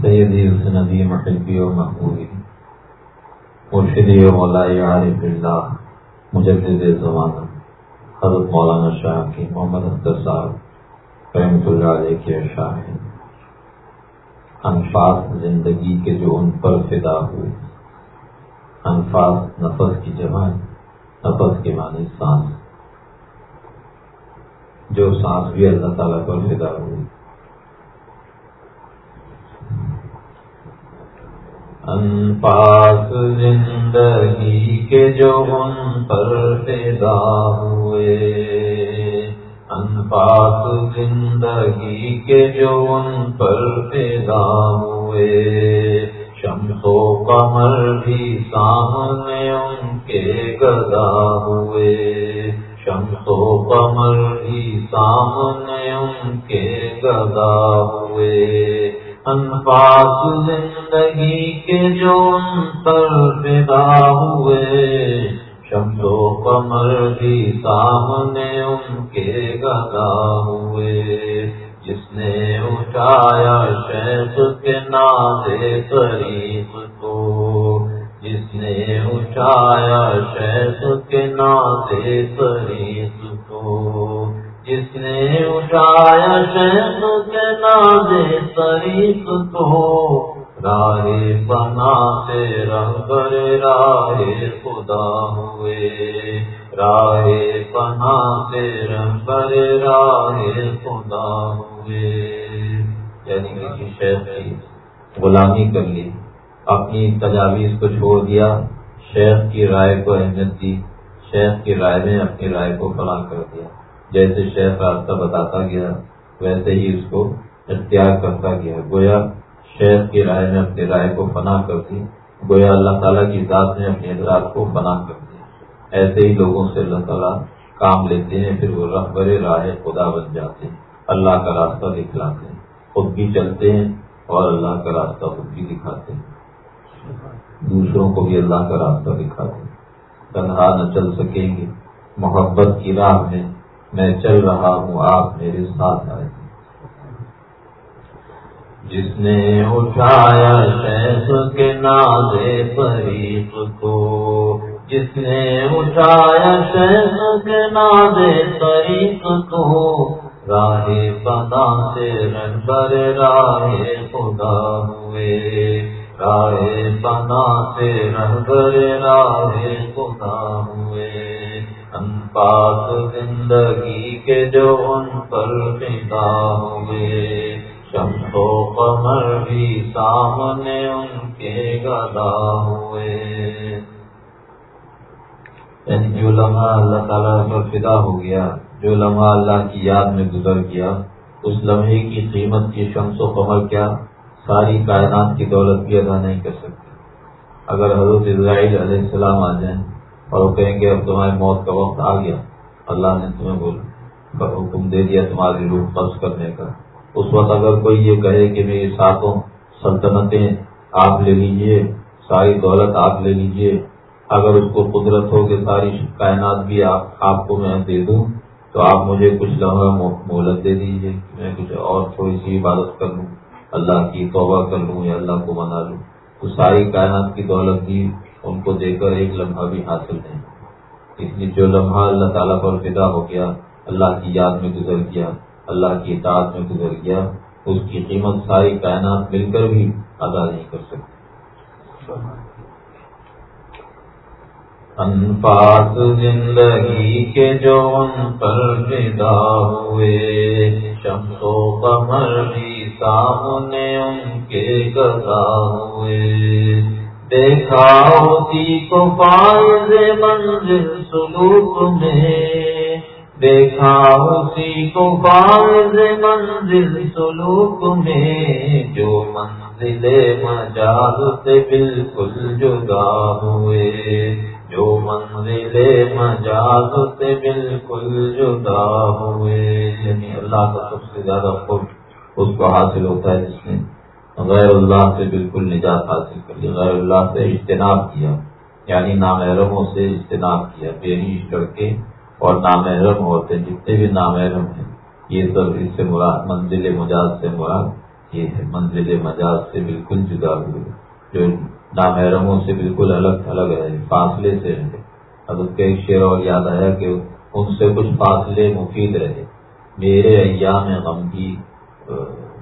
سیدی سندی محبی و محبوبی. مرشدی و مولائی عارف اللہ، مجدد زمانہ، حضرت مولانا شاہ کی محمد اختر صاحب رحمۃ اللہ علیہ کے شاہ انفاس زندگی کے جو ان پر فدا ہوئے، انفاس نفس کی جمع، نفس کے معنی سانس. جو سانس بھی اللہ تعالیٰ پر فدا ہوئی انفاس زندگی کے جو ان پر فدا ہوئے۔ انفاس زندگی کے جو ان پر پیدا ہوئے۔ شمس و قمر بھی سامنے ان کے گدا ہوئے۔ شمس و قمر بھی سامنے ان کے گدا ہوئے۔ انفاس زندگی کے جو ان پر پیدا ہوئے شمس و قمر بھی سامنے ان کے گدا ہوئے۔ جس نے اٹھایا شیخ کے نازے قریب کو، جس نے اٹھایا شیخ کے نازے قریب کو۔ جس نے اٹھایا شیخ کے نازے قریب کو راہ بنا سے رنگر راہ خدا ہوئے۔ راہ بنا سے رنگر راہ خدا ہوئے۔ یعنی کسی شیخ کی غلامی کر لی، اپنی تجاویز کو چھوڑ دیا شیخ کی رائے کو اہمیت دی شیخ کی رائے نے اپنی رائے کو فلاں کر دیا۔ جیسے شیخ راستہ بتاتا گیا، ویسے ہی اس کو اختیار کرتا گیا۔ گویا شیخ کی رائے نے اپنی رائے کو فنا کر دی۔ گویا اللہ تعالیٰ کی ذات نے اپنے حضرات کو فنا کر دیا ایسے ہی لوگوں سے اللہ تعالیٰ کام لیتے ہیں، پھر وہ رہبر راہ خدا بن جاتے ہیں۔ اللہ کا راستہ دکھلاتے ہیں۔ خود بھی چلتے ہیں اور اللہ کا راستہ خود بھی دکھاتے ہیں۔ دوسروں کو بھی اللہ کا راستہ دکھاتے ہیں۔ تنہا نہ چل سکیں گے۔ محبت کی راہ میں میں چل رہا ہوں، آپ میرے ساتھ آئے جس نے اٹھایا شیخ کے نازے فریق کو، جس نے اٹھایا شیخ کے نازے فریق کو، راہ پتا سے رنبر راہ خدا ہوئے۔ راہ پنا سے رنبر راہ خدا ہوئے۔ انپاس زندگی کے جو ان پر پیدا ہوئے شمس و قمر بھی سامنے ان کے گدا ہوئے جو لمحہ اللہ تعالیٰ پر فدا ہو گیا جو لمحہ اللہ کی یاد میں گزر گیا اس لمحے کی قیمت کی شمس و قمر کیا ساری کائنات کی دولت بھی ادا نہیں کر سکتے اگر حضرت اسرائیل علیہ السلام آ جائیں اور وہ کہیں گے، اب تمہاری موت کا وقت آ گیا۔ اللہ نے تمہیں بول حکم دے دیا تمہاری روح قبض کرنے کا۔ اس وقت اگر کوئی یہ کہے کہ میری ساتوں سلطنتیں آپ لے لیجیے، ساری دولت آپ لے لیجیے، اگر اس کو قدرت ہو کہ ساری کائنات بھی آپ کو میں دے دوں، تو آپ مجھے کچھ لمحہ مہلت دے دیجیے میں کچھ اور تھوڑی سی عبادت کر لوں، اللہ کی توبہ کر لوں یا اللہ کو منا لوں۔ تو ساری کائنات کی دولت بھی ان کو دے کر ایک لمحہ بھی حاصل نہیں۔ اس لیے جو لمحہ اللہ تعالیٰ پر فدا ہو گیا، اللہ کی یاد میں گزر گیا، اللہ کی اطاعت میں گزر گیا، اس کی قیمت ساری کائنات مل کر بھی ادا نہیں کر سکتی۔ انفاس زندگی کے جو ان پر پیدا ہوئے، شمس و قمر بھی سامنے ان کے گدا ہوئے۔ دیکھا ہوتی کو فائز منزل سلوک میں۔ دیکھا اسی کو فائز منزل سلوک میں۔ جو منزل مجاز سے بالکل جدا ہوئے۔ جو منزل مجاز سے بالکل جدا ہوئے۔ یعنی اللہ کا سب سے زیادہ خود اس کو حاصل ہوتا ہے جس نے غیر اللہ سے بالکل نجات حاصل کر لی غیر اللہ سے اجتناب کیا یعنی نامحرموں سے اجتناب کیا، بے نیش کر کے اور نامحرم ہوتے جتنے بھی نامحرم ہیں، یہ سب اس سے مراد، منزل مجاز سے مراد یہ ہے، منزل مجاز سے بالکل جدا ہوئے، جو نامحرموں سے بالکل الگ الگ رہے فاصلے سے رہے۔ اب ایک شعر اور یاد آیا کہ ان سے کچھ فاصلے مفید رہے، میرے ایام غم کی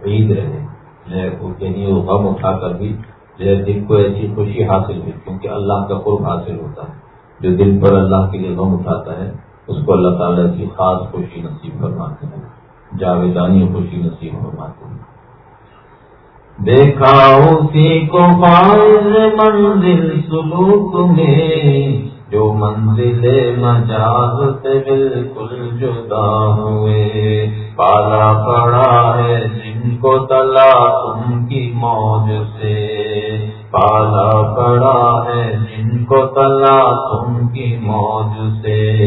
عید رہے۔ یعنی وہ غم اٹھا کر بھی دل کو ایسی خوشی حاصل ہوئی کیونکہ اللہ کا قرب حاصل ہوتا ہے۔ جو دل پر اللہ کے لیے غم اٹھاتا ہے، اس کو اللہ تعالیٰ کی خاص خوشی نصیب فرماتے ہیں۔ جاویدانی خوشی نصیب فرماتے ہیں۔ دیکھا اسی کو منزل سلوک میں، جو منزل مجاز سے بالکل جدا ہوئے۔ پالا پڑا ہے جی جن کو تلا تم کی موج سے پالا پڑا ہے جن کو تلا تم کی موج سے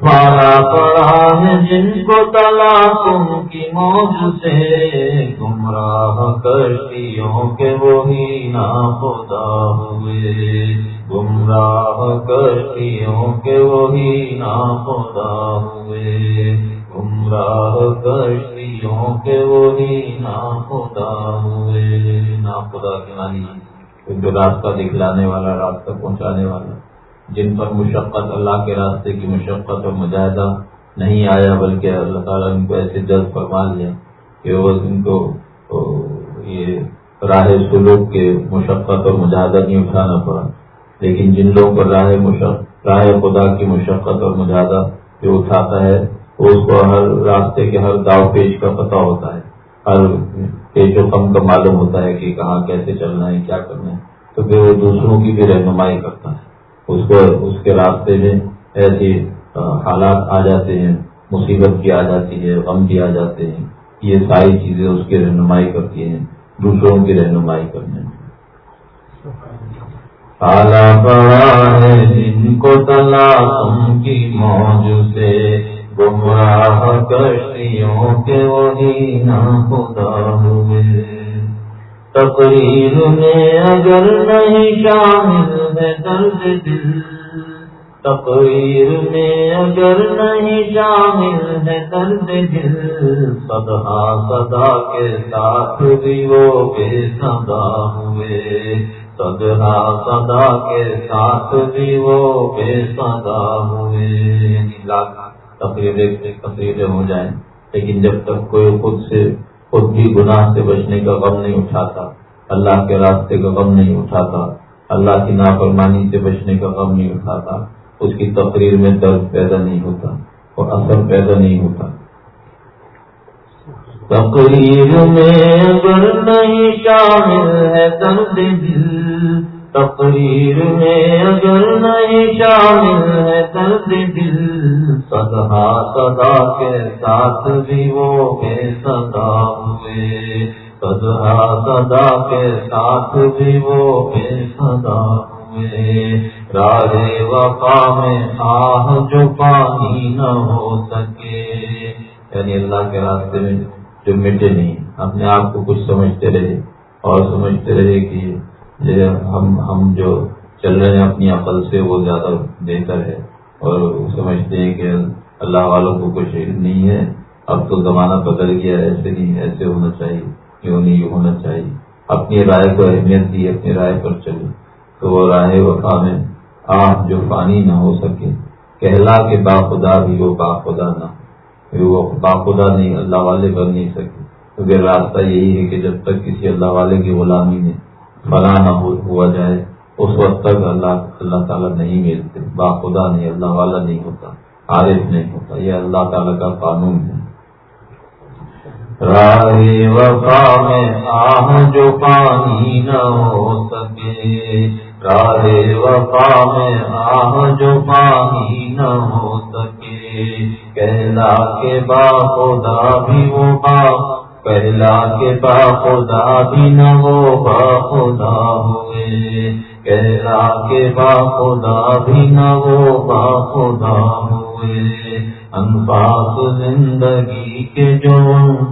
پالا پڑا ہے، جن کو تلا تم کی موج سے گمراہ کرتیوں کے وہی نا خدا ہوئے۔ گمراہ کرتیوں کے وہی نا خدا ہوئے۔ گمراہ کرتیوں کے وہی نا خدا ہوئے نا خدا کے مانی جو راستہ دکھلانے والا راستہ پہنچانے والا جن پر مشقت اللہ کے راستے کی مشقت اور مجاہدہ نہیں آیا بلکہ اللہ تعالیٰ ان کو ایسے جلد فرما لیا کہ وہ ان کو یہ راہ سلوک کے مشقت اور مجاہدہ نہیں اٹھانا پڑا لیکن جن لوگوں پر راہ مشق راہ خدا کی مشقت اور مجاہدہ جو اٹھاتا ہے اس کو ہر راستے کے ہر داؤ پیش کا پتہ ہوتا ہے۔ ہر پیش و کم کا معلوم ہوتا ہے کہ کہاں کیسے چلنا ہے، کیا کرنا ہے۔ تو پھر وہ دوسروں کی بھی رہنمائی کرتا ہے۔ اس کو اس کے راستے میں ایسی حالات آ جاتے ہیں، مصیبت کی آ جاتی ہے، غم بھی آ جاتے ہیں۔ یہ ساری چیزیں اس کی رہنمائی کرتی ہیں، دوسروں کی رہنمائی کرنے میں۔ بڑا ہے جن کو تلا کی موج سے۔ گمراہ کشتیوں کے وہی نہ خدا ہوئے تقریر میں اگر نہیں شامل ہے درد دل، تقریر میں اگر نہیں شامل ہے درد دل سدا سدا کے ساتھ بھی وہ بے سدا ہوئے۔ سدا سدا کے ساتھ بھی وہ بے سدا ہوئے لاکھ تقریریں تقریریں ہو جائیں، لیکن جب تک کوئی خود سے، خود بھی گناہ سے بچنے کا غم نہیں اٹھاتا، اللہ کے راستے کا غم نہیں اٹھاتا، اللہ کی نافرمانی سے بچنے کا غم نہیں اٹھاتا، اس کی تقریر میں درد پیدا نہیں ہوتا اور اثر پیدا نہیں ہوتا۔ تقریر میں اگر نہیں شامل ہے درد دل۔ تقریر میں اگر نہیں شامل ہے درد دل۔ سدا سدا کے ساتھ بھی وہ بے سدا ہوئے سدا سدا کے ساتھ بھی وہ بے سدا ہوئے رارے وفا میں آہ جو پانی نہ ہو سکے یعنی اللہ کے راستے میں جو مٹے نہیں اپنے آپ کو کچھ سمجھتے رہے اور سمجھتے رہے کہ ہم ہم جو چل رہے ہیں اپنی عقل سے وہ زیادہ بہتر ہے اور سمجھتے ہیں کہ اللہ والوں کو کچھ علم نہیں ہے۔ اب تو زمانہ بدل گیا ایسے نہیں، ایسے ہونا چاہیے، کیوں نہیں، یہ ہونا چاہیے۔ اپنی رائے کو اہمیت دی، اپنی رائے پر چلے۔ تو وہ رائے وفا میں آپ جو پانی نہ ہو سکے۔ کہلا کے باخدا بھی وہ باخدا نہ وہ باخدا نہیں، اللہ والے بن نہیں سکے۔ تو پھر راستہ یہی ہے کہ جب تک کسی اللہ والے کی غلامی میں فلاں نہ ہوا جائے اس وقت تک اللہ اللہ تعالیٰ نہیں ملتے باخدا نہیں، اللہ والا نہیں ہوتا، عارف نہیں ہوتا، یہ اللہ تعالیٰ کا قانون ہے۔ وفا میں آہ جو پانی نہ ہو سکے، راہ وفا میں آہ جو پانی نہ ہو سکے۔ کہلا کے با خدا بھی وہ با پہلا کے با خدا بھی نہ وہ با خدا ہوئے۔ کہلا کے با خدا بھی نہ وہ با خدا ہوئے۔ انفاس زندگی کے جو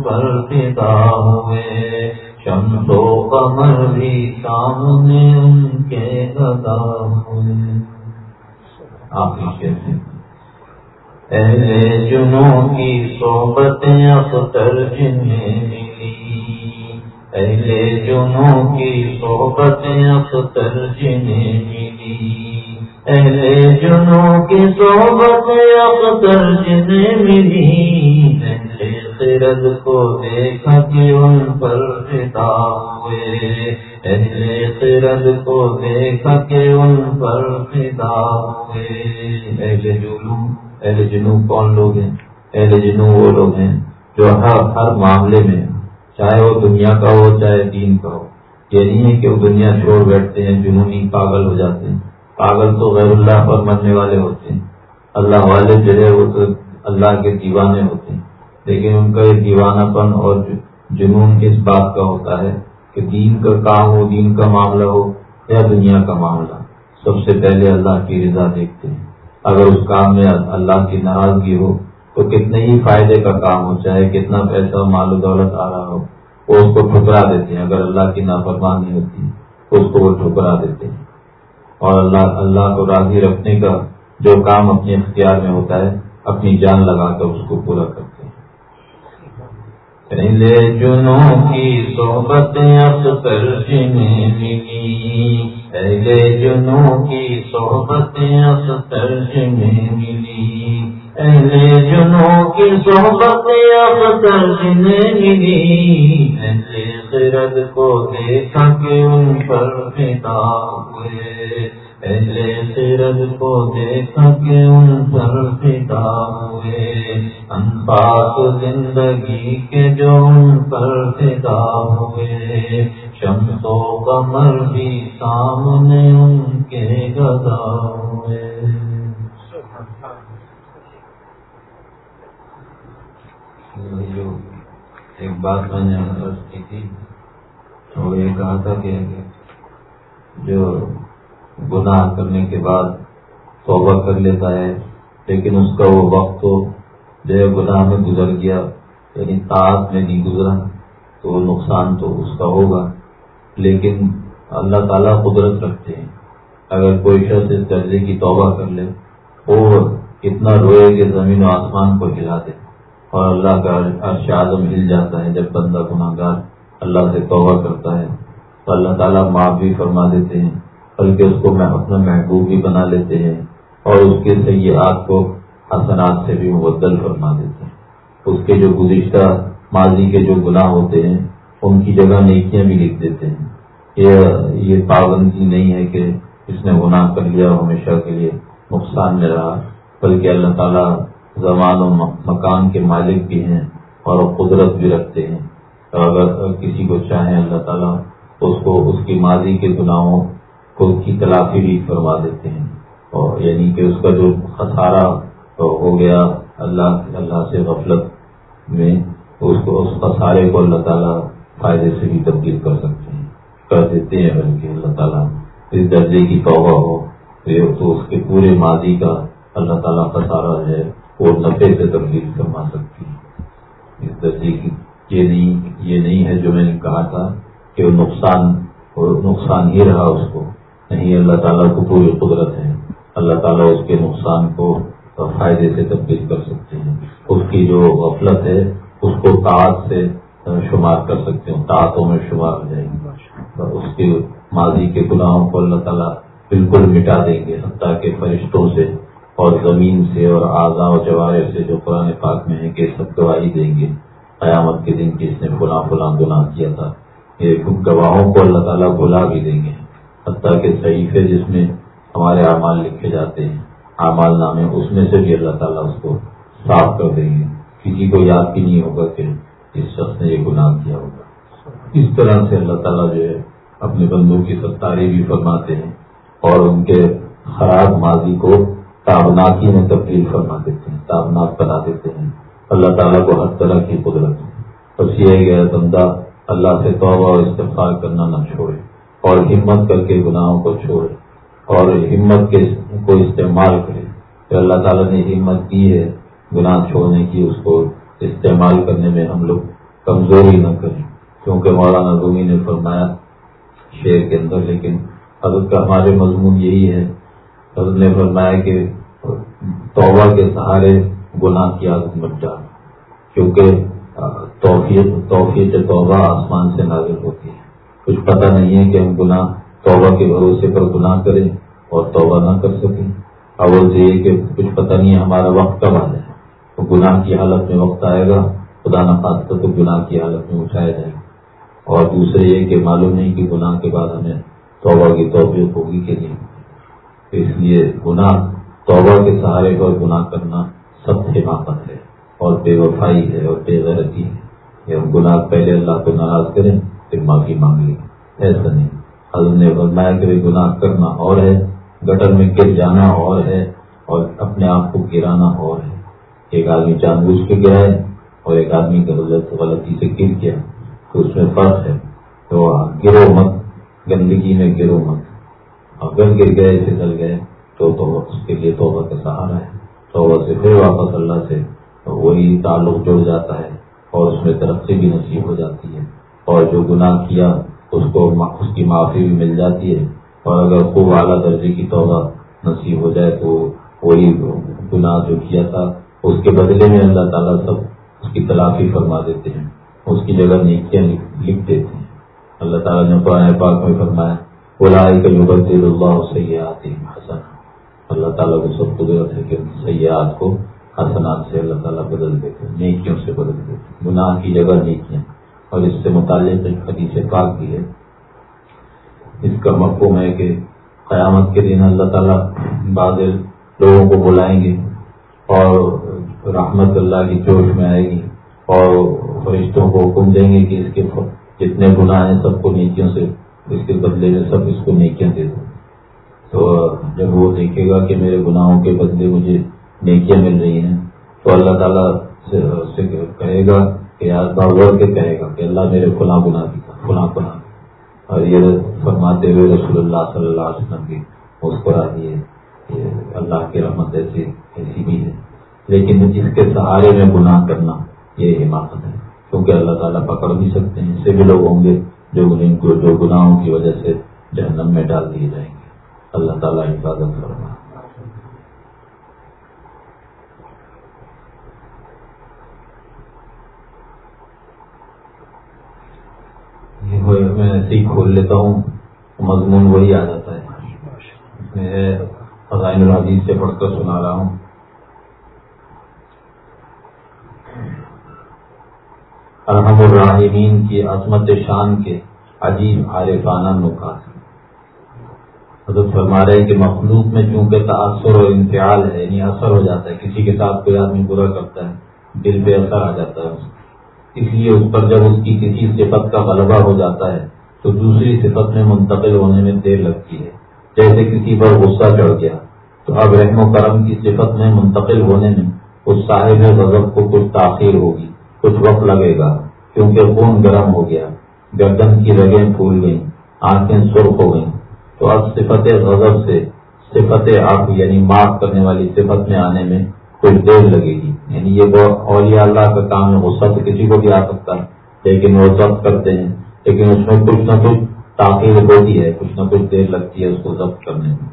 پر فدا ہوئے۔ شمس و قمر بھی سامنے ان کے گدا ہوئے۔ آپ کیسے اہل جنوں کی صحبتیں اختر جنہیں اہل جنوں کی صحبتیں اختر جنہیں ملی۔ اہل جنوں کی صحبتیں اختر جنہیں ملی۔ اہل خرد کو دیکھا کہ ان پر فدا ہوئے۔ اہل خرد کو دیکھا کہ ان پر فدا ہوئے۔ اہل جنوں اہل جنوں کون لوگ ہیں؟ اہل جنوں وہ لوگ ہیں جو ہر ہر معاملے میں چاہے وہ دنیا کا ہو، چاہے دین کا ہو۔ یہ نہیں ہے کہ وہ دنیا چھوڑ بیٹھتے ہیں، جنونی پاگل ہو جاتے ہیں۔ پاگل تو غیر اللہ پر مرنے والے ہوتے ہیں۔ اللہ والے جو ہے وہ تو اللہ کے دیوانے ہوتے ہیں۔ لیکن ان کا یہ دیوانہ پن اور جنون اس بات کا ہوتا ہے کہ دین کا کام ہو، دین کا معاملہ ہو یا دنیا کا معاملہ۔ سب سے پہلے اللہ کی رضا دیکھتے ہیں۔ اگر اس کام میں اللہ کی ناراضگی ہو تو کتنے ہی فائدے کا کام ہو، چاہے کتنا پیسہ مال و دولت آ رہا ہو، وہ اس کو ٹھکرا دیتے ہیں۔ اگر اللہ کی نافرمانی ہوتی ہے اس کو وہ ٹھکرا دیتے ہیں۔ اور اللہ اللہ کو راضی رکھنے کا جو کام اپنے اختیار میں ہوتا ہے، اپنی جان لگا کر اس کو پورا کرتے ہیں۔ پہلے جنوں کی صحبتیں اختر ملی پہلے جنوں کی صحبتیں اختر ملی اہل جنوں کی صحبت اختر جنہیں ملی اہل خرد کو دیکھا کہ ان پر فدا ہوئے۔ اہل خرد کو دیکھا کہ ان پر فدا ہوئے۔ انفاق زندگی کے جو ان پر فدا ہوئے۔ شمس و قمر بھی سامنے ان کے گدا ہوئے۔ جو ایک بات میں نے عرض کی تھی اور یہ کہا تھا کہ جو گناہ کرنے کے بعد توبہ کر لیتا ہے، لیکن اس کا وہ وقت تو جو ہے گناہ میں گزر گیا یعنی تاج میں نہیں گزرا، تو وہ نقصان تو اس کا ہوگا۔ لیکن اللہ تعالیٰ قدرت رکھتے ہیں۔ اگر کوئی شخص اس درجے کی توبہ کر لے، وہ اتنا روئے کہ زمین و آسمان کو ہلا دے۔ اور اللہ کا عرش اعظم ہل جاتا ہے جب بندہ گناہ گار اللہ سے توبہ کرتا ہے تو اللہ تعالیٰ معاف بھی فرما دیتے ہیں، بلکہ اس کو میں اپنا محبوب بھی بنا لیتے ہیں اور اس کے سیاحت کو حسنات سے بھی مبدل فرما دیتے ہیں۔ اس کے جو گزشتہ ماضی کے جو گناہ ہوتے ہیں، ان کی جگہ نیکیاں بھی لکھ دیتے ہیں۔ یہ یہ پابندی نہیں ہے کہ اس نے گناہ کر لیا ہمیشہ کے لیے نقصان میں رہا، بلکہ اللہ تعالیٰ زمان و مکان کے مالک بھی ہیں اور قدرت بھی رکھتے ہیں۔ اگر کسی کو چاہیں اللہ تعالیٰ اس کو اس کی ماضی کے گناہوں کو کی تلافی بھی فرما دیتے ہیں۔ اور یعنی کہ اس کا جو خسارہ ہو گیا اللہ اللہ سے غفلت میں، اس کو اس خسارے کو اللہ تعالیٰ فائدے سے بھی تبدیل کر سکتے ہیں۔ کر دیتے ہیں بلکہ اللہ تعالیٰ اس درجے کی توبہ ہو تو اس کے پورے ماضی کا اللہ تعالیٰ خسارہ ہے۔ وہ نفے سے تبدیل فرما سکتی ہے اس درجے کی یہ نہیں یہ نہیں ہے جو میں نے کہا تھا کہ وہ نقصان نقصان ہی رہا اس کو۔ نہیں، اللہ تعالیٰ کو پوری قدرت ہے۔ اللہ تعالیٰ اس کے نقصان کو فائدے سے تبدیل کر سکتے ہیں۔ اس کی جو غفلت ہے، اس کو تعت سے شمار کر سکتے ہیں۔ تعتوں میں شمار ہو جائیں گے اس کے ماضی کے گناہوں کو اللہ تعالیٰ بالکل مٹا دیں گے، حتیٰ کے فرشتوں سے اور زمین سے اور اعضاء و جوارے سے جو قرآن پاک میں ہے کہ سب گواہی دیں گے۔ قیامت کے دن کی اس نے فلاں فلاں گناہ کیا تھا۔ یہ گواہوں کو اللہ تعالیٰ بلا بھی دیں گے۔ حتیٰ کہ صحیفے جس میں ہمارے اعمال لکھے جاتے ہیں، اعمال نامے، اس میں سے بھی اللہ تعالیٰ اس کو صاف کر دیں گے۔ کسی کو یاد بھی نہیں ہوگا کہ اس شخص نے یہ گناہ کیا ہوگا۔ اس طرح سے اللہ تعالیٰ جو ہے، اپنے بندوں کی ستاری بھی فرماتے ہیں اور ان کے خراب ماضی کو تابناکی میں تبدیل فرما دیتے ہیں، تابناک بنا دیتے ہیں۔ اللہ تعالیٰ کو ہر طرح کی قدرت بس یہ گیا بندہ، اللہ سے توبہ اور استفار کرنا نہ چھوڑے اور ہمت کر کے گناہوں کو چھوڑے اور ہمت کے کو استعمال کرے۔ کہ اللہ تعالیٰ نے ہمت کی ہے، گناہ چھوڑنے کی، اس کو استعمال کرنے میں ہم لوگ کمزوری نہ کریں۔ کیونکہ مولانا رومی نے فرمایا شعر کے اندر، لیکن حضرت کا ہمارے مضمون یہی ہے حضرت نے فرمایا کہ توبہ کے سہارے گناہ کی عادت مٹ جائے کیونکہ توبہ توفیق توفیق توبہ آسمان سے نازل ہوتی ہے۔ کچھ پتہ نہیں ہے کہ ہم گناہ، توبہ کے بھروسے پر گناہ کریں اور توبہ نہ کر سکیں۔ اور یہ کہ کچھ پتہ نہیں ہمارا وقت کب آ جائے تو گناہ کی حالت میں وقت آئے گا، خدا نخواستہ تو گناہ کی حالت میں اٹھایا جائے گا۔ اور دوسرے یہ کہ معلوم نہیں کہ گناہ کے بعد ہمیں توبہ کی توفیق ہوگی کہ نہیں۔ اس لیے گناہ، توبہ کے سہارے پر گناہ کرنا سب سے حماقت ہے۔ اور بے وفائی ہے اور بے غرضی ہے۔ کہ ہم گناہ پہلے اللہ کو ناراض کریں، پھر معافی مانگ لی ایسا نہیں۔ حضرت نے فرمایا کہ گناہ کرنا اور ہے، گٹر میں گر جانا اور ہے، اور اپنے آپ کو گرانا اور ہے۔ ایک آدمی جان بوجھ کے گرا ہے اور ایک آدمی کا غلطی سے گر گیا۔ تو اس میں فرق ہے۔ تو گرو مت، گندگی میں گرو مت۔ اگر گر گئے پھسل گئے، تو اس کے لیے توبہ کا سہارا ہے۔ توبہ سے پھر واپس اللہ سے وہی تعلق جڑ جاتا ہے اور اس میں ترقی بھی نصیب ہو جاتی ہے۔ اور جو گناہ کیا، اس کو اس کی معافی بھی مل جاتی ہے۔ اور اگر خوب اعلیٰ درجے کی توبہ نصیب ہو جائے تو وہی گناہ جو کیا تھا، اس کے بدلے میں اللہ تعالیٰ سب اس کی تلافی فرما دیتے ہیں۔ اس کی جگہ نیکیاں لکھ دیتے ہیں۔ اللہ تعالیٰ نے قرآن پاک میں فرمایا بولا اللہ سیاحت حسن اللہ تعالیٰ کو سب قدرت ہے کہ سیاحت کو حسنات سے اللہ تعالیٰ بدل دیتے ہیں، نیکیوں سے بدل دیتے گناہ کی جگہ نیکیاں۔ اور اس سے متعلق ایک حدیث پاک بھی ہے۔ اس کا مفہوم ہے کہ قیامت کے دن اللہ تعالیٰ بعض لوگوں کو بلائیں گے اور رحمت اللہ کی جوش میں آئے گی اور فرشتوں کو حکم دیں گے کہ اس کے جتنے گناہ ہیں سب کو نیکیوں سے اس کے بدلے میں سب اس کو نیکیاں دے دو تو جب وہ دیکھے گا کہ میرے گناہوں کے بدلے مجھے نیکیاں مل رہی ہیں، تو اللہ تعالیٰ سے کہے گا کہ یار باور کے کہے گا کہ اللہ میرے فلاں گناہ کی فلاں فلاں۔ اور یہ فرماتے ہوئے رسول اللہ صلی اللہ علیہ وسلم کی مسکراہی ہے اللہ کی رحمت ایسی ایسی بھی ہے۔ لیکن جس کے سہارے میں گناہ کرنا یہ حماقت ہے، کیونکہ اللہ تعالیٰ پکڑ بھی سکتے ہیں ایسے بھی لوگ ہوں گے۔ جو ان کو جو گناہوں کی وجہ سے جہنم میں ڈال دیے جائیں گے۔ اللہ تعالیٰ حفاظت کرنا میں ایسے ہی کھول لیتا ہوں، مضمون وہی آ جاتا ہے۔ میں فضائن الحدیث سے پڑھ کر سنا رہا ہوں۔ ارحم الراحمین کی عظمت شان کے عجیب عارفانہ نکات حضرت فرما رہے کہ مخلوق میں چونکہ تاثر و انتعال ہے یعنی اثر ہو جاتا ہے، کسی کے ساتھ کوئی آدمی برا کرتا ہے، دل پہ اثر آ جاتا ہے اس لیے اس پر جب اس کی کسی صفت کا غلبہ ہو جاتا ہے، تو دوسری صفت میں منتقل ہونے میں دیر لگتی ہے۔ جیسے کسی پر غصہ چڑھ گیا، تو اب رحم و کرم کی صفت میں منتقل ہونے میں اس صاحب غضب کو کچھ تاخیر ہوگی۔ کچھ وقت لگے گا کیونکہ خون گرم ہو گیا۔ گردن کی رگیں پھول گئیں، آنکھیں سرخ ہو گئیں، تو اب صفت غضب سے صفت آپ یعنی معاف کرنے والی صفت میں آنے میں کچھ دیر لگے گی۔ یعنی یہ وہ اولیاء اللہ کا کام ہے غصہ تو کسی کو بھی آ سکتا ہے، لیکن وہ ضبط کرتے ہیں۔ لیکن اس میں کچھ نہ کچھ تاخیر ہوتی ہے، کچھ نہ کچھ دیر لگتی ہے اس کو ضبط کرنے میں۔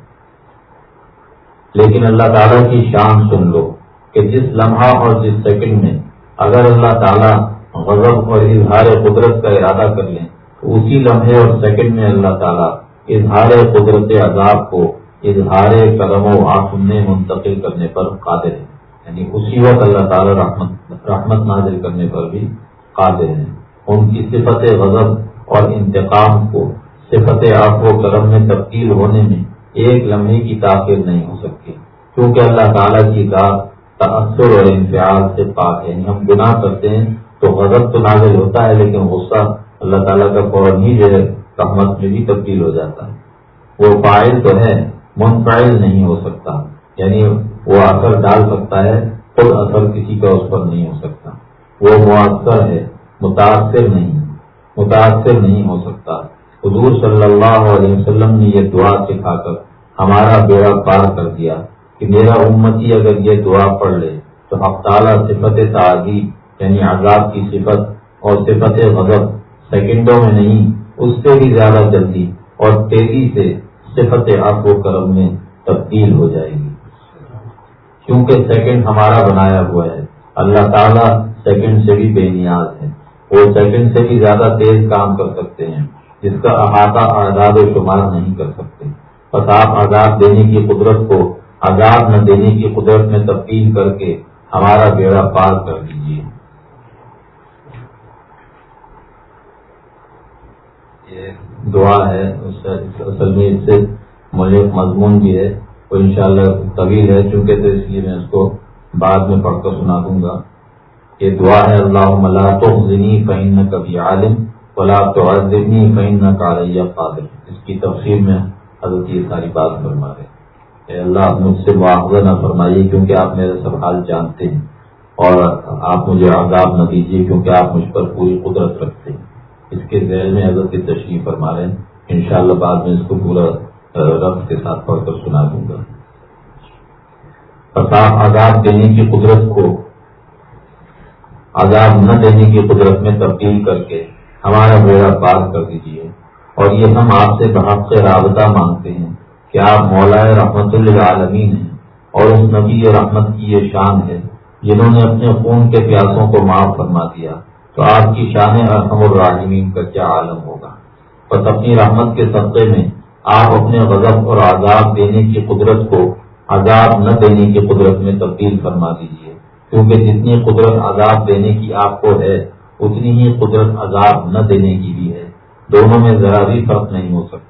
لیکن اللہ تعالیٰ کی شان سن لو کہ جس لمحہ اور جس سیکنڈ میں اگر اللہ تعالیٰ غضب اور اظہار قدرت کا ارادہ کر لیں تو اسی لمحے اور سیکنڈ میں اللہ تعالیٰ اظہار قدرت عذاب کو اظہار کرم و آنکھ میں منتقل کرنے پر قادر ہے یعنی اسی وقت اللہ تعالیٰ رحمت رحمت نازل کرنے پر بھی قادر ہیں۔ ان کی صفت غضب اور انتقام کو صفت آف و کرم میں تبدیل ہونے میں ایک لمحے کی تاخیر نہیں ہو سکتی۔ کیونکہ اللہ تعالیٰ کی ذات تأثر اور انفعال سے پاک ہے۔ یعنی ہم گناہ کرتے ہیں تو غضب تو نازل ہوتا ہے، لیکن غصہ اللہ تعالیٰ کا فوراً ہی جو ہے، رحمت میں بھی تبدیل ہو جاتا ہے۔ وہ فائل تو ہے منفائل نہیں ہو سکتا۔ یعنی وہ اثر ڈال سکتا ہے، خود اثر کسی کا اس پر نہیں ہو سکتا۔ وہ مؤثر ہے، متاثر نہیں متاثر نہیں ہو سکتا۔ حضور صلی اللہ علیہ وسلم نے یہ دعا سکھا کر ہمارا بیڑا پار کر دیا۔ کہ میرا امتی اگر یہ دعا پڑھ لے تو اب تعالیٰ صفت تعزیب یعنی عذاب کی صفت اور صفت غضب سیکنڈوں میں نہیں، اس سے بھی زیادہ جلدی اور تیزی سے صفت آپ و کرم میں تبدیل ہو جائے گی۔ کیونکہ سیکنڈ ہمارا بنایا ہوا ہے۔ اللہ تعالیٰ سیکنڈ سے بھی بے نیاز ہے۔ وہ سیکنڈ سے بھی زیادہ تیز کام کر سکتے ہیں، جس کا احاطہ آزاد و شمار نہیں کر سکتے۔ بس آپ آزاد دینے کی قدرت کو آزاد نہ دینے کی قدرت میں تبدیل کر کے ہمارا بیڑا پار کر دیجیے دعا ہے اصل میں اس سے مجھے مضمون بھی ہے، وہ انشاءاللہ طویل ہے، چونکہ تو اس لیے میں اس کو بعد میں پڑھ کر سنا دوں گا۔ یہ دعا ہے اللہ ملا تو فہم کبھی عالم ولا تو عظمی فہم نہ قادر۔ اس کی تفصیل میں حضرت یہ ساری بات فرما رہے اے اللہ مجھ سے معاوضہ نہ فرمائیے کیونکہ آپ میرے سب حال جانتے ہیں اور آپ مجھے عذاب نہ دیجیے کیونکہ آپ مجھ پر پوری قدرت رکھتے ہیں۔ اس کے ذہن میں حضرت کی تشریف فرما رہے ہیں۔ ان شاء اللہ بعد میں اس کو پورا رقص کے ساتھ پڑھ کر سنا دوں گا۔ صاف آزاد دینے کی قدرت کو آزاد نہ دینے کی قدرت میں تبدیل کر کے ہمارا بیڑا پار کر دیجیے اور یہ ہم آپ سے بہت سے رابطہ مانگتے ہیں۔ کہ آپ مولا رحمت للعالمین ہیں اور اس نبی رحمت کی یہ شان ہے، جنہوں نے اپنے خون کے پیاسوں کو معاف فرما دیا، تو آپ کی شان ارحم الراحمین کا کیا عالم ہوگا؟ بس اپنی رحمت کے سبقے میں آپ اپنے غضب اور عذاب دینے کی قدرت کو عذاب نہ دینے کی قدرت میں تبدیل فرما دیجیے کیونکہ جتنی قدرت عذاب دینے کی آپ کو ہے، اتنی ہی قدرت عذاب نہ دینے کی بھی ہے۔ دونوں میں ذرا بھی فرق نہیں ہو سکتا۔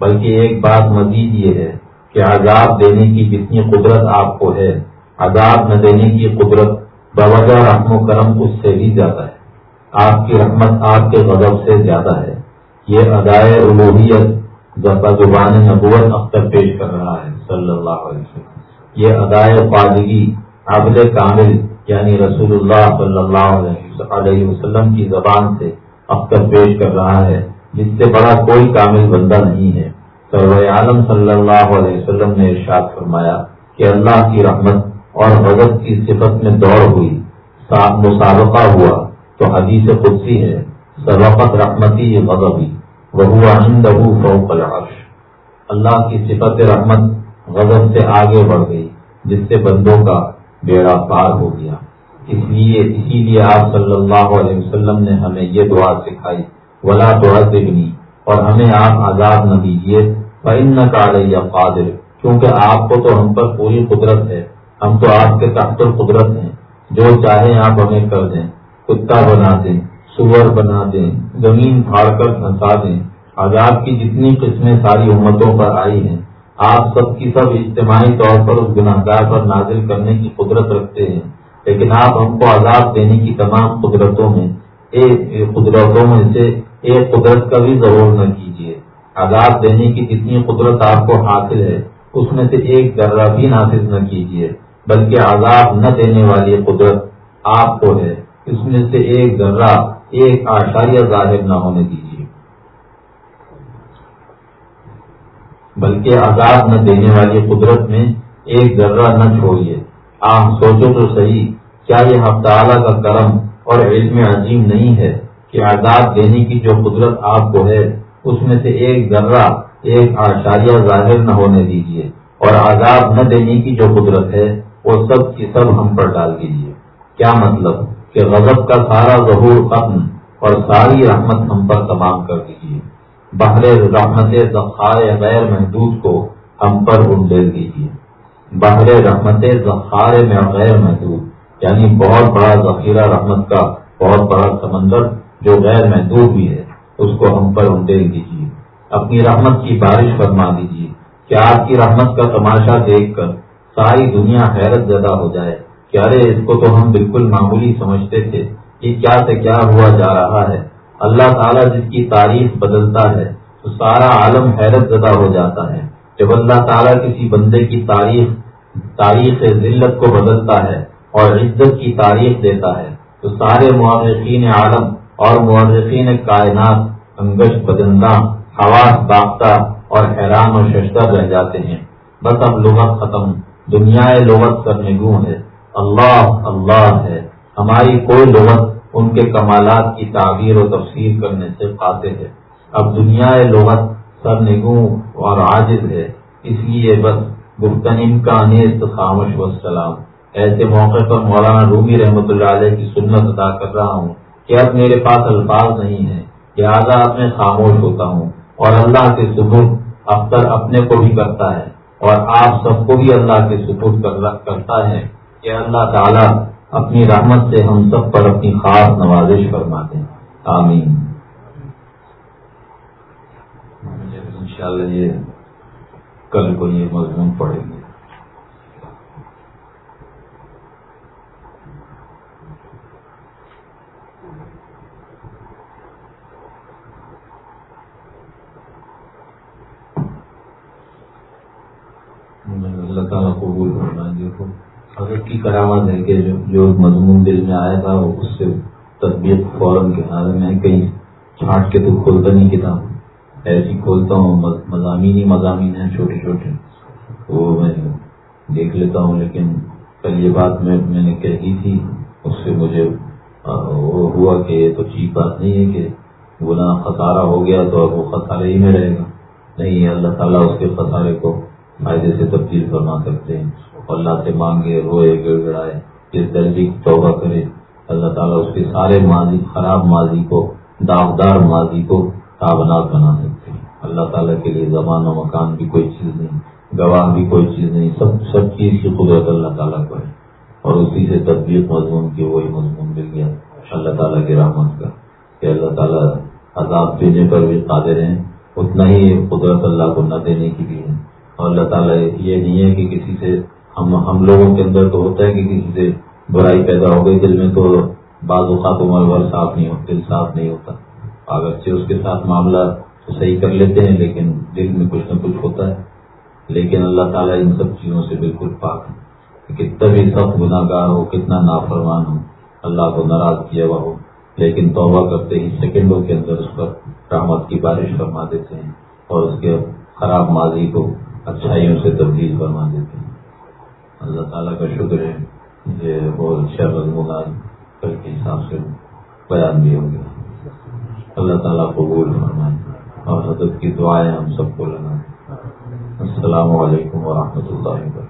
بلکہ ایک بات مزید یہ ہے کہ عذاب دینے کی جتنی قدرت آپ کو ہے، عذاب نہ دینے کی قدرت بوجہ رحم و کرم اس سے بھی زیادہ ہے۔ آپ کی رحمت آپ کے غضب سے زیادہ ہے۔ یہ ادائے الوحیت زبان نبوت اختر پیش کر رہا ہے، صلی اللہ علیہ وسلم۔ یہ ادائے خواجگی، عبد کامل یعنی رسول اللہ صلی اللہ علیہ وسلم کی زبان سے اختر پیش کر رہا ہے۔ جس سے بڑا کوئی کامل بندہ نہیں ہے۔ سرو عالم صلی اللہ علیہ وسلم نے ارشاد فرمایا کہ اللہ کی رحمت اور غضب کی صفت میں دوڑ ہوئی مسابقہ ہوا۔ تو حدیث قدسی ہے، سبقت رحمتی غضبی وہ فوق العرش۔ اللہ کی صفت رحمت غضب سے آگے بڑھ گئی، جس سے بندوں کا بیڑا پار ہو گیا۔ اس لیے، اسی لیے آپ صلی اللہ علیہ وسلم نے ہمیں یہ دعا سکھائی۔ ولا دعا دگنی اور ہمیں آپ آزاد نہ دیجیے فن نہ یا قادر۔ کیونکہ آپ کو تو ہم پر پوری قدرت ہے، ہم تو آپ کے تحت قدرت ہیں، جو چاہیں آپ ہمیں کر دیں۔ کتا بنا دیں، سور بنا دیں، زمین پھاڑ کر پھنسا دیں۔ آزاد کی جتنی قسمیں ساری امتوں پر آئی ہیں، آپ سب کی سب اجتماعی طور پر اس گناہ گار پر نازل کرنے کی قدرت رکھتے ہیں۔ لیکن آپ ہم کو آزاد دینے کی تمام قدرتوں میں ایک قدرتوں میں سے ایک قدرت کا بھی ضرور نہ کیجیے۔ آزاد دینے کی جتنی قدرت آپ کو حاصل ہے، اس میں سے ایک ذرہ بھی نافذ نہ کیجیے۔ بلکہ آزاد نہ دینے والی قدرت آپ کو ہے، اس میں سے ایک ذرہ، ایک آشاریہ ظاہر نہ ہونے دیجیے۔ بلکہ آزاد نہ دینے والی قدرت میں ایک ذرہ نہ چھوڑیے۔ آپ سوچو تو صحیح، کیا یہ ہفتہ کا کرم اور علم عظیم نہیں ہے کہ آزاد دینے کی جو قدرت آپ کو ہے، اس میں سے ایک ذرہ، ایک آشاریہ ظاہر نہ ہونے دیجیے اور آزاد نہ دینے کی جو قدرت ہے، وہ سب کی سب ہم پر ڈال دیجیے کیا مطلب؟ کہ غضب کا سارا ظہور ختم اور ساری رحمت ہم پر تمام کر دیجیے بحر رحمت ذخار غیر محدود کو ہم پر انڈیل دیجیے بحر رحمت ذخار میں غیر محدود۔ یعنی بہت بڑا ذخیرہ رحمت کا، بہت بڑا سمندر جو غیر محدود بھی ہے، اس کو ہم پر انڈیل دیجیے اپنی رحمت کی بارش فرما دیجیے۔ کہ آپ کی رحمت کا تماشا دیکھ کر ساری دنیا حیرت زدہ ہو جائے کہ ارے، اس کو تو ہم بالکل معمولی سمجھتے تھے کہ کیا سے کیا ہوا جا رہا ہے۔ اللہ تعالیٰ جس کی تعریف بدلتا ہے، تو سارا عالم حیرت زدہ ہو جاتا ہے۔ جب اللہ تعالیٰ کسی بندے کی تاریخ تاریخ ذلت کو بدلتا ہے اور عزت کی تاریخ دیتا ہے۔ تو سارے معرقین عالم اور معرقین کائنات انگش بدندہ حواس باختہ اور حیران و ششتر رہ جاتے ہیں۔ بس اب لغت ختم، دنیا لغت کرنے گوں ہے۔ اللہ اللہ ہے۔ ہماری کوئی لغت ان کے کمالات کی تعبیر و تفسیر کرنے سے قاطع ہے۔ اب دنیا لغت سر نگوں اور عاجز ہے۔ اس لیے بس گفتن کا انیست خامش و سلام ایسے موقع پر مولانا رومی رحمۃ اللہ علیہ کی سنت ادا کر رہا ہوں کہ اب میرے پاس الفاظ نہیں ہے لہٰذا اب میں خاموش ہوتا ہوں اور اللہ کے ثبوت اختر اپنے کو بھی کرتا ہے اور آپ سب کو بھی اللہ کے ثبوت کرتا ہے کہ اللہ تعالیٰ اپنی رحمت سے ہم سب پر اپنی خاص نوازش فرماتے ہیں۔ آمین۔ انشاءاللہ یہ کل کو یہ مضمون پڑے گی اللہ تعالیٰ قبول کرنا دیکھو حضرت کی کرامت ہے کہ جو مضمون دل میں آیا تھا اس سے تدبیر فوراً کے حال میں کہیں چھانٹ کے تو کھولتا نہیں کتاب۔ ایسی کھولتا ہوں مضامین ہی مضامین ہیں چھوٹے چھوٹے۔ وہ میں دیکھ لیتا ہوں، لیکن کل یہ بات میں میں نے کہہ دی تھی، اس سے مجھے وہ ہوا کہ یہ تو چیز بات نہیں ہے کہ گناہ خسارہ ہو گیا تو اب وہ خسارے ہی میں رہے گا۔ نہیں، اللہ تعالیٰ اس کے خسارے کو فائدے سے تبدیل فرما سکتے ہیں اللہ سے مانگے، روئے گڑ گڑائے جس درجے کی توبہ کرے۔ اللہ تعالیٰ اس کے سارے ماضی، خراب ماضی کو، داغدار ماضی کو تابنات بنا سکتے ہیں۔ اللہ تعالیٰ کے لیے زبان و مکان بھی کوئی چیز نہیں، گواہ بھی کوئی چیز نہیں، سب سب چیز کی قدرت اللہ تعالیٰ کو ہے۔ اور اسی سے تدبیر مضمون کی وہی مضمون مل گیا۔ اللہ تعالیٰ کی رحمت کا کہ اللہ تعالیٰ عذاب دینے پر بھی قادر ہیں۔ اتنا ہی قدرت اللہ کو نہ دینے کی بھی ہے اور اللہ تعالیٰ یہ نہیں ہے کہ کسی سے ہم ہم لوگوں کے اندر تو ہوتا ہے کہ کسی سے برائی پیدا ہو گئی، دل میں تو بعض اوقات عمر بھر صاف نہیں ہوتا دل صاف نہیں ہوتا۔ اگرچہ اس کے ساتھ معاملہ تو صحیح کر لیتے ہیں، لیکن دل میں کچھ نہ کچھ ہوتا ہے۔ لیکن اللہ تعالیٰ ان سب چیزوں سے بالکل پاک ہے کتنا بھی سخت گناہ گار ہو، کتنا نافرمان ہو، اللہ کو ناراض کیا ہوا ہو۔ لیکن توبہ کرتے ہی سیکنڈوں کے اندر اس پر رحمت کی بارش فرما دیتے ہیں اور اس کے خراب ماضی کو اچھائیوں سے تبدیل فرما دیتے ہیں۔ اللہ تعالیٰ کا شکر ہے یہ بہت اچھا مضمون کل کے حساب سے بیان بھی ہو گیا۔ اللہ تعالیٰ قبول فرمائے اور حضرت کی دعائیں ہم سب کو لگائیں۔ السلام علیکم ورحمۃ اللہ وبرکاتہ۔